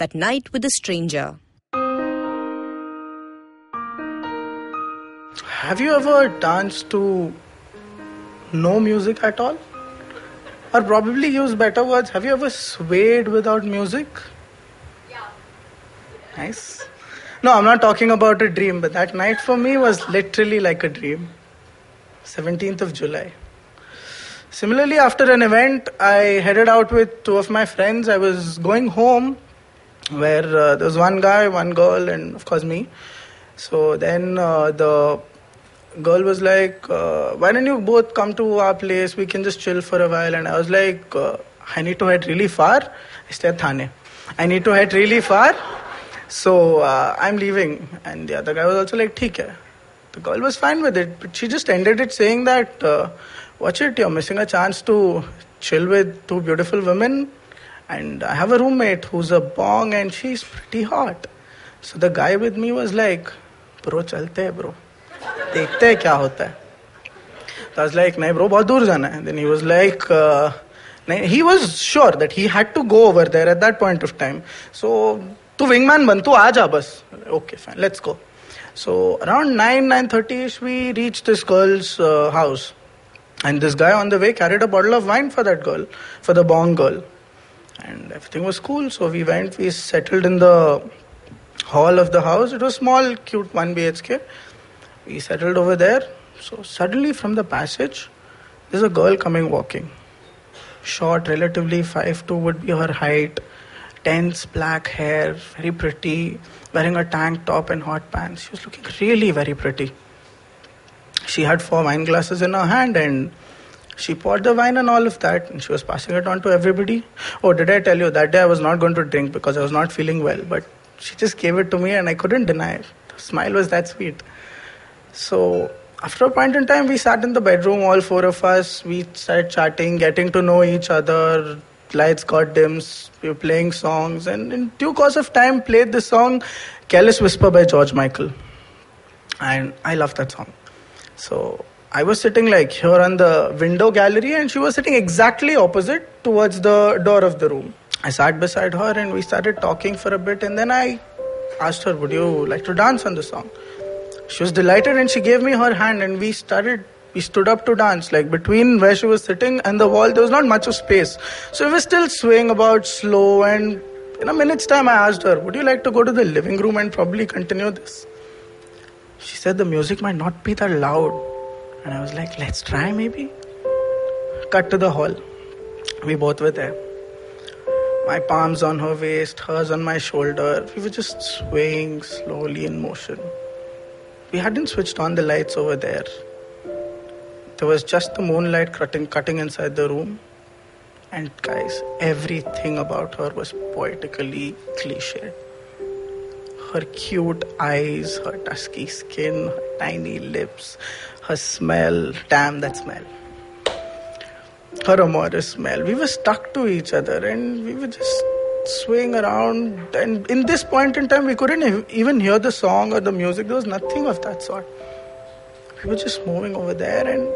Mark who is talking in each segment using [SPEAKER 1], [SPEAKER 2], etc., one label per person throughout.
[SPEAKER 1] That Night with a Stranger.
[SPEAKER 2] Have you ever danced to no music at all? Or probably use better words, have you ever swayed without music? Yeah. Nice. No, I'm not talking about a dream, but that night for me was literally like a dream. 17th of July. Similarly, after an event, I headed out with two of my friends. I was going home where uh, there was one guy, one girl, and of course me. So then uh, the girl was like, uh, "Why don't you both come to our place? We can just chill for a while." And I was like, uh, "I need to head really far. I stay at Thane. I need to head really far, so uh, I'm leaving." And the other guy was also like, "ठीक है." The girl was fine with it, but she just ended it saying that, uh, "Watch it, you're missing a chance to chill with two beautiful women." And I have a roommate who's a bong and she's pretty hot. So the guy with me was like, bro, चलते हैं bro. देखते हैं क्या होता है. So I was like, नहीं bro, बहुत दूर जाना है. Then he was like, uh, नहीं, he was sure that he had to go over there at that point of time. So तू wingman बन, तू आ जा बस. Okay, fine, let's go. So around 9, 9.30ish, we reached this girl's uh, house. And this guy on the way carried a bottle of wine for that girl, for the bong girl and everything was cool. So we went, we settled in the hall of the house. It was small, cute 1 BHK. We settled over there. So suddenly from the passage, there's a girl coming walking. Short, relatively 5'2 would be her height. Tense black hair, very pretty, wearing a tank top and hot pants. She was looking really very pretty. She had four wine glasses in her hand and she poured the wine and all of that and she was passing it on to everybody. Oh did i tell you that day i was not going to drink because i was not feeling well? But she just gave it to me and i couldn't deny it. The smile was that sweet. So after a point in time we sat in the bedroom all four of us. We started chatting getting to know each other. Lights got dims we were playing songs. And in due course of time played the song careless whisper by george michael. And i love that song. So I was sitting like here on the window gallery, and she was sitting exactly opposite towards the door of the room. I sat beside her and we started talking for a bit, and then I asked her, Would you like to dance on the song? She was delighted and she gave me her hand, and we started. We stood up to dance, like between where she was sitting and the wall, there was not much of space. So we were still swaying about slow, and in a minute's time, I asked her, Would you like to go to the living room and probably continue this? She said the music might not be that loud. And I was like, let's try maybe. Cut to the hall. We both were there. My palms on her waist, hers on my shoulder. We were just swaying slowly in motion. We hadn't switched on the lights over there. There was just the moonlight cutting, cutting inside the room. And guys, everything about her was poetically cliched. Her cute eyes, her dusky skin, her tiny lips, her smell, damn that smell. Her amorous smell. We were stuck to each other and we were just swaying around. And in this point in time, we couldn't even hear the song or the music. There was nothing of that sort. We were just moving over there and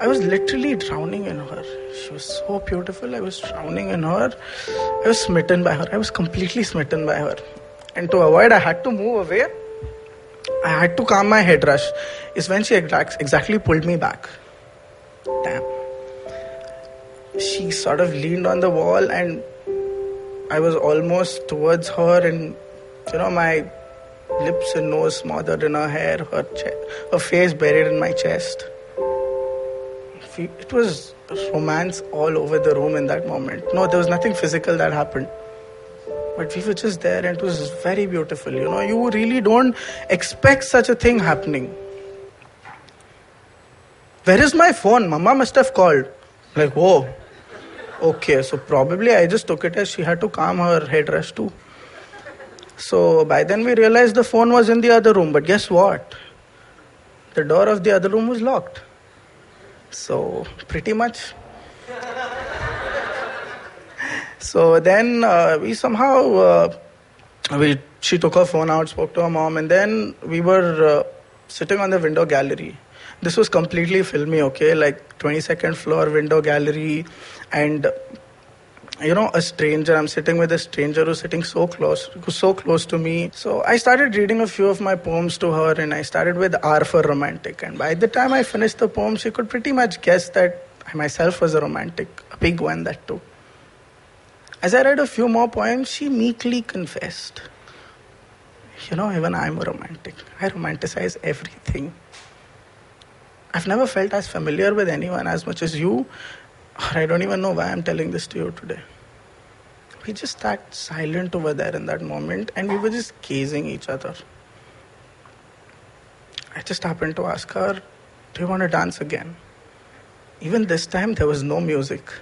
[SPEAKER 2] I was literally drowning in her. She was so beautiful. I was drowning in her. I was smitten by her. I was completely smitten by her. And to avoid, I had to move away. I had to calm my head rush. Is when she exactly pulled me back. Damn. She sort of leaned on the wall, and I was almost towards her, and you know, my lips and nose smothered in her hair, her, her face buried in my chest. It was romance all over the room in that moment. No, there was nothing physical that happened but we were just there and it was very beautiful you know you really don't expect such a thing happening where is my phone mama must have called like whoa okay so probably i just took it as she had to calm her headrest too So by then we realized the phone was in the other room. But guess what? The door of the other room was locked. So pretty much. So then uh, we somehow uh, we she took her phone out, spoke to her mom, and then we were uh, sitting on the window gallery. This was completely filmy, okay, like 22nd floor window gallery, and you know, a stranger. I'm sitting with a stranger who's sitting so close, who's so close to me. So I started reading a few of my poems to her, and I started with R for romantic. And by the time I finished the poem, she could pretty much guess that I myself was a romantic, a big one that too. As I read a few more poems, she meekly confessed, "You know, even I'm a romantic. I romanticize everything." I've never felt as familiar with anyone as much as you, or I don't even know why I'm telling this to you today we just sat silent over there in that moment and we were just gazing each other. I just happened to ask her, Do you want to dance again? Even this time, there was no music.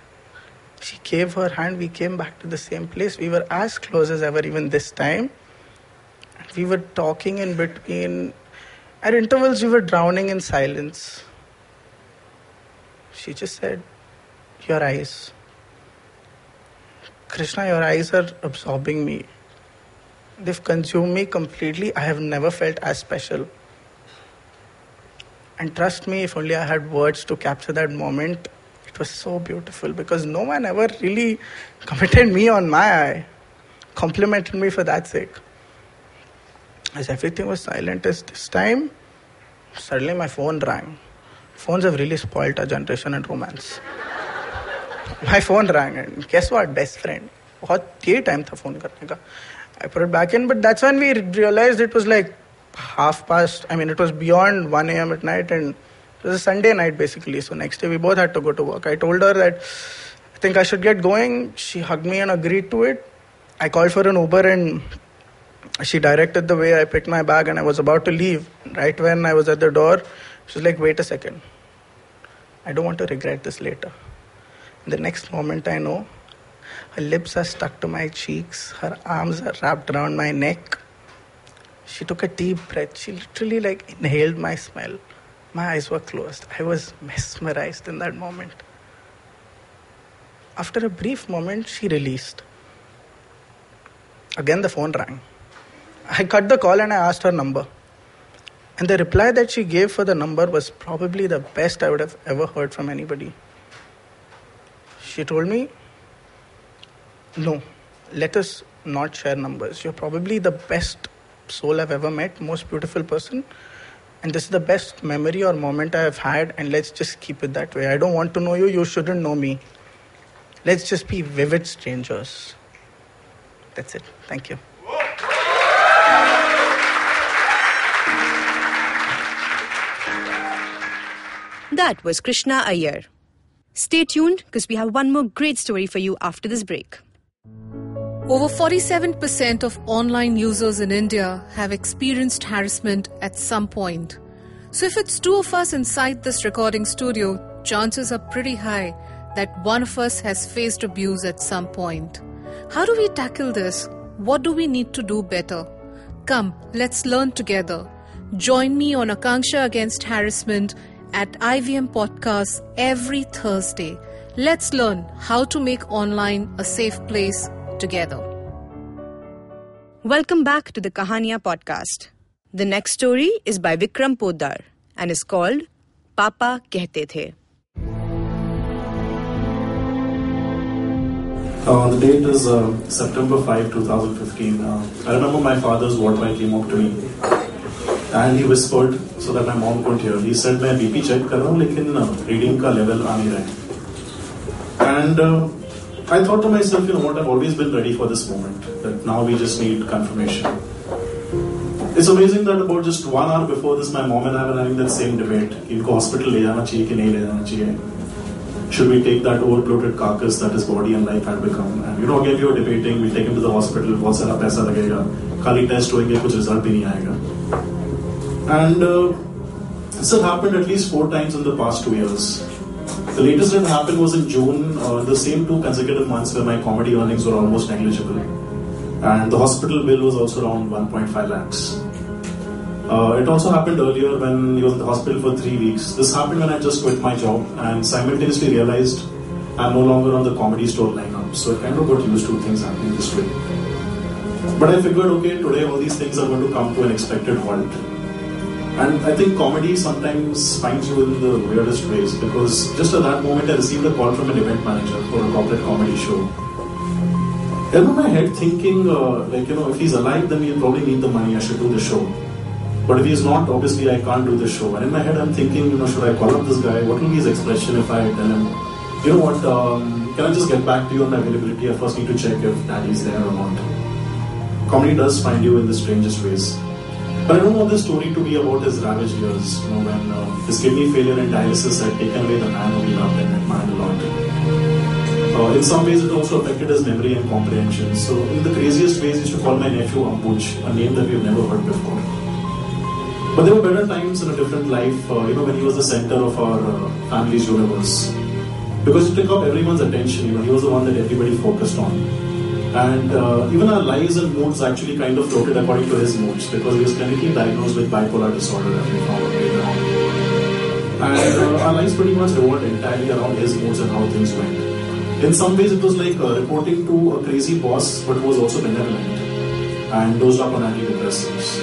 [SPEAKER 2] She gave her hand, we came back to the same place. We were as close as ever, even this time. We were talking in between. At intervals, we were drowning in silence. She just said, Your eyes. Krishna, your eyes are absorbing me. They've consumed me completely. I have never felt as special. And trust me, if only I had words to capture that moment, was so beautiful because no one ever really committed me on my eye, complimented me for that sake. As everything was silent as this time, suddenly my phone rang. Phones have really spoiled our generation and romance. My phone rang and guess what? Best friend. बहुत ये time था phone करने का I put it back in, but that's when we realized it was like half past. I mean, it was beyond 1 a.m. at night, and it was a Sunday night basically. So next day we both had to go to work. I told her that I think I should get going. She hugged me and agreed to it. I called for an Uber and she directed the way. I picked my bag and I was about to leave. Right when I was at the door, she was like, "Wait a second. I don't want to regret this later." The next moment I know, her lips are stuck to my cheeks, her arms are wrapped around my neck. She took a deep breath. She literally like inhaled my smell. My eyes were closed. I was mesmerized in that moment. After a brief moment, she released. Again, the phone rang. I cut the call and I asked her number. And the reply that she gave for the number was probably the best I would have ever heard from anybody. She told me, No, let us not share numbers. You're probably the best soul I've ever met, most beautiful person. And this is the best memory or moment I have had, and let's just keep it that way. I don't want to know you, you shouldn't know me. Let's just be vivid strangers. That's it. Thank you.
[SPEAKER 1] That was Krishna Iyer. Stay tuned because we have one more great story for you after this break.
[SPEAKER 3] Over 47% of online users in India have experienced harassment at some point. So, if it's two of us inside this recording studio, chances are pretty high that one of us has faced abuse at some point. How do we tackle this? What do we need to do better? Come, let's learn together. Join me on Akanksha Against Harassment at IVM Podcasts every Thursday. Let's learn how to make online a safe place together.
[SPEAKER 1] Welcome back to the Kahaniya podcast. The next story is by Vikram Poddar and is called Papa Kehte The.
[SPEAKER 4] Uh, the date is uh, September 5, 2015. Uh, I remember my father's watchman came up to me and he whispered so that my mom couldn't hear. He said, "My BP check कर रहा हूँ uh, reading reading का level आ नहीं रहा I thought to myself, you know what, I've always been ready for this moment. That now we just need confirmation. It's amazing that about just one hour before this, my mom and I were having that same debate. इनको hospital ले जाना चाहिए कि नहीं ले जाना चाहिए. Should we take that overbloated carcass that his body and life had become? And you know, again, we were debating. We take him to the hospital. बहुत सारा पैसा लगेगा. खाली टेस्ट होंगे, कुछ रिजल्ट भी नहीं आएगा. And uh, this had happened at least four times in the past two years. The latest that happened was in June, uh, the same two consecutive months where my comedy earnings were almost negligible. and the hospital bill was also around 1.5 lakhs. Uh, it also happened earlier when he was in the hospital for three weeks. This happened when I just quit my job and simultaneously realized I'm no longer on the comedy store lineup. So I kind of got used to things happening this way. But I figured, okay, today all these things are going to come to an expected halt. And I think comedy sometimes finds you in the weirdest ways because just at that moment I received a call from an event manager for a corporate comedy show. And in my head thinking, uh, like, you know, if he's alive, then he'll probably need the money, I should do the show. But if he's not, obviously I can't do the show. And in my head I'm thinking, you know, should I call up this guy? What will be his expression if I tell him, you know what, um, can I just get back to you on my availability? I first need to check if daddy's there or not. Comedy does find you in the strangest ways. But I don't want this story to be about his ravaged years, you know, when uh, his kidney failure and dialysis had taken away the man who he loved and admired a lot. Uh, in some ways, it also affected his memory and comprehension. So, in the craziest ways, he used to call my nephew Ambuj, a name that we've never heard before. But there were better times in a different life, uh, you know, when he was the center of our uh, family's universe. Because he took up everyone's attention, you know, he was the one that everybody focused on. And uh, even our lives and moods actually kind of floated according to his moods because he was clinically diagnosed with bipolar disorder as we found later on. And uh, our lives pretty much revolved entirely around his moods and how things went. In some ways, it was like uh, reporting to a crazy boss, but who was also benevolent and up on antidepressants.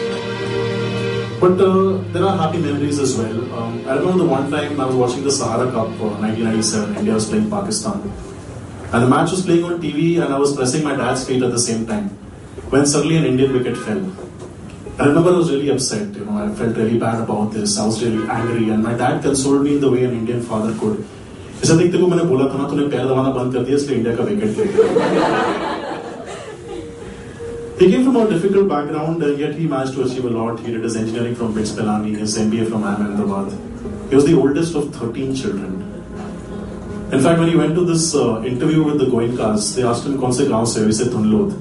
[SPEAKER 4] But uh, there are happy memories as well. Um, I remember the one time I was watching the Sahara Cup, uh, 1997. India was playing Pakistan, and the match was playing on TV, and I was pressing my dad's feet at the same time. When suddenly an Indian wicket fell. I remember I was really upset, you know, I felt really bad about this, I was really angry, and my dad consoled me in the way an Indian father could. He said, देखते को मैंने बोला था ना तूने पैर दबाना बंद He came from a difficult background, uh, yet he managed to achieve a lot. He did his engineering from BITS Pilani, his MBA from IIM Ahmedabad. He was the oldest of 13 children. In fact, when he went to this uh, interview with the Goenkas, they asked him, "कौन से गांव से?" He said, "Thunlod."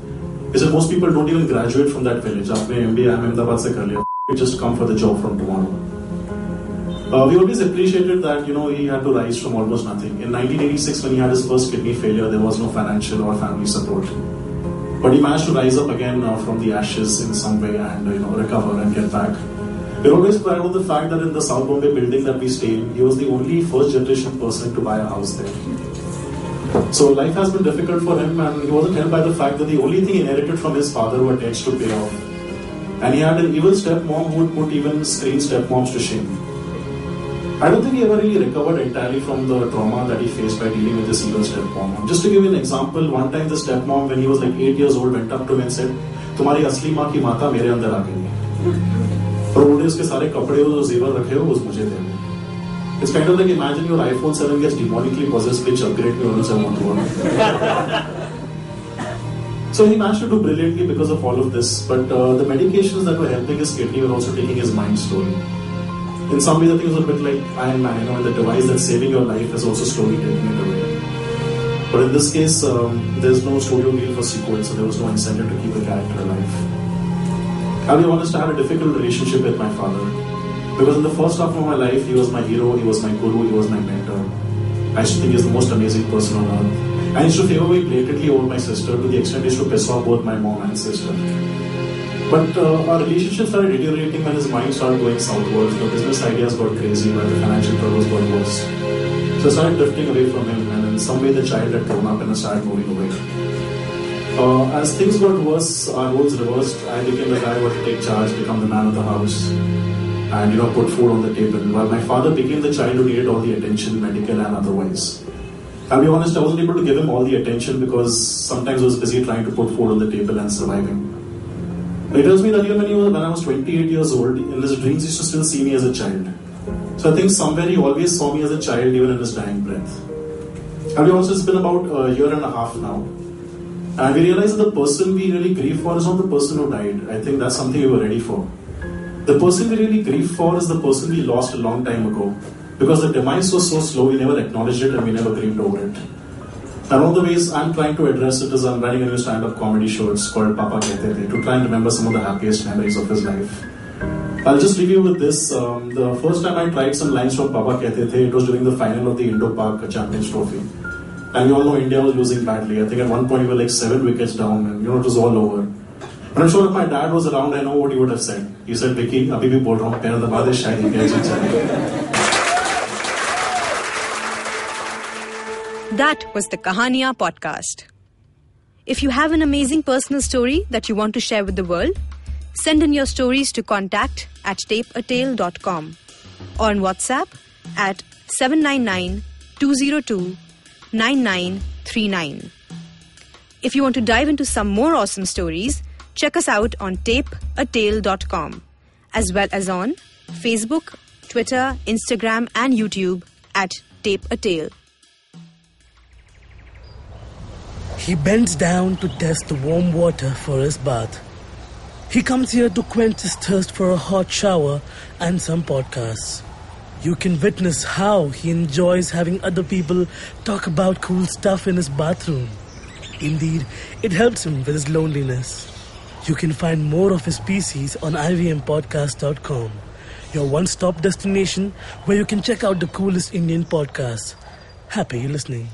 [SPEAKER 4] He said, "Most people don't even graduate from that village. आपने MBA IIM Ahmedabad से कर लिया. You just come for the job from tomorrow." Uh, we always appreciated that you know he had to rise from almost nothing. In 1986, when he had his first kidney failure, there was no financial or family support. But he managed to rise up again uh, from the ashes in some way and uh, you know recover and get back. Biroda is proud of the fact that in the South Bombay building that we stayed, in, he was the only first generation person to buy a house there. So life has been difficult for him and he wasn't helped by the fact that the only thing he inherited from his father were debts to pay off. And he had an evil stepmom who would put even screen stepmoms to shame. I don't think he ever really recovered entirely from the trauma that he faced by dealing with this evil stepmom. Just to give you an example, one time the stepmom, when he was like 8 years old, went up to him and said, Tumhari asli maa ki mata mere andar aa और उन्होंने उसके सारे कपड़े जो जेवर रखे हो वो मुझे दे दो It's kind of like imagine your iPhone 7 gets demonically possessed, which upgrade me once I want to So he managed to do brilliantly because of all of this, but uh, the medications that were helping his kidney were also taking his mind slowly. In some ways, I think it was a bit like Iron Man, you know, and the device that's saving your life is also slowly taking it away. But in this case, um, there's no studio deal for sequel, so there was no incentive to keep the character alive. I'll be honest, I had a difficult relationship with my father. Because in the first half of my life, he was my hero, he was my guru, he was my mentor. I used think he's the most amazing person on earth. I used to favor me blatantly over my sister to the extent he used to piss off both my mom and sister. But uh, our relationship started deteriorating when his mind started going southwards. The business ideas got crazy, while the financial troubles got worse. So I started drifting away from him, and in some way the child had grown up and I started moving away. Uh, as things got worse, our roles reversed. I became the guy who had to take charge, become the man of the house, and you know put food on the table. While my father became the child who needed all the attention, medical and otherwise. I'll be honest, I wasn't able to give him all the attention because sometimes I was busy trying to put food on the table and surviving. It tells me that even when, he was, when I was 28 years old, in his dreams he used to still see me as a child. So I think somewhere he always saw me as a child even in his dying breath. I'll be honest, it's been about a year and a half now. And we realize that the person we really grieve for is not the person who died. I think that's something we were ready for. The person we really grieve for is the person we lost a long time ago. Because the demise was so slow, we never acknowledged it and we never grieved over it. And one of the ways I'm trying to address it is I'm writing a new stand-up comedy show. It's called Papa Kehte to try and remember some of the happiest memories of his life. I'll just leave you with this. Um, the first time I tried some lines from Papa Kehte it was during the final of the Indo-Pak Champions Trophy. And we all know India was losing badly. I think at one point we were like seven wickets down, and you know it was all over. And I'm sure if my dad was around, I know what he would have said. He said, "Vicky, अभी भी बोल रहा हूँ तेरा दबा
[SPEAKER 1] That was the Kahaniya podcast. If you have an amazing personal story that you want to share with the world, send in your stories to contact at tapeatale.com or on WhatsApp at 799 202 9939. If you want to dive into some more awesome stories, check us out on tapeatale.com as well as on Facebook, Twitter, Instagram, and YouTube at Tape a Tale.
[SPEAKER 5] He bends down to test the warm water for his bath. He comes here to quench his thirst for a hot shower and some podcasts. You can witness how he enjoys having other people talk about cool stuff in his bathroom. Indeed, it helps him with his loneliness. You can find more of his pieces on ivmpodcast.com, your one stop destination where you can check out the coolest Indian podcasts. Happy listening.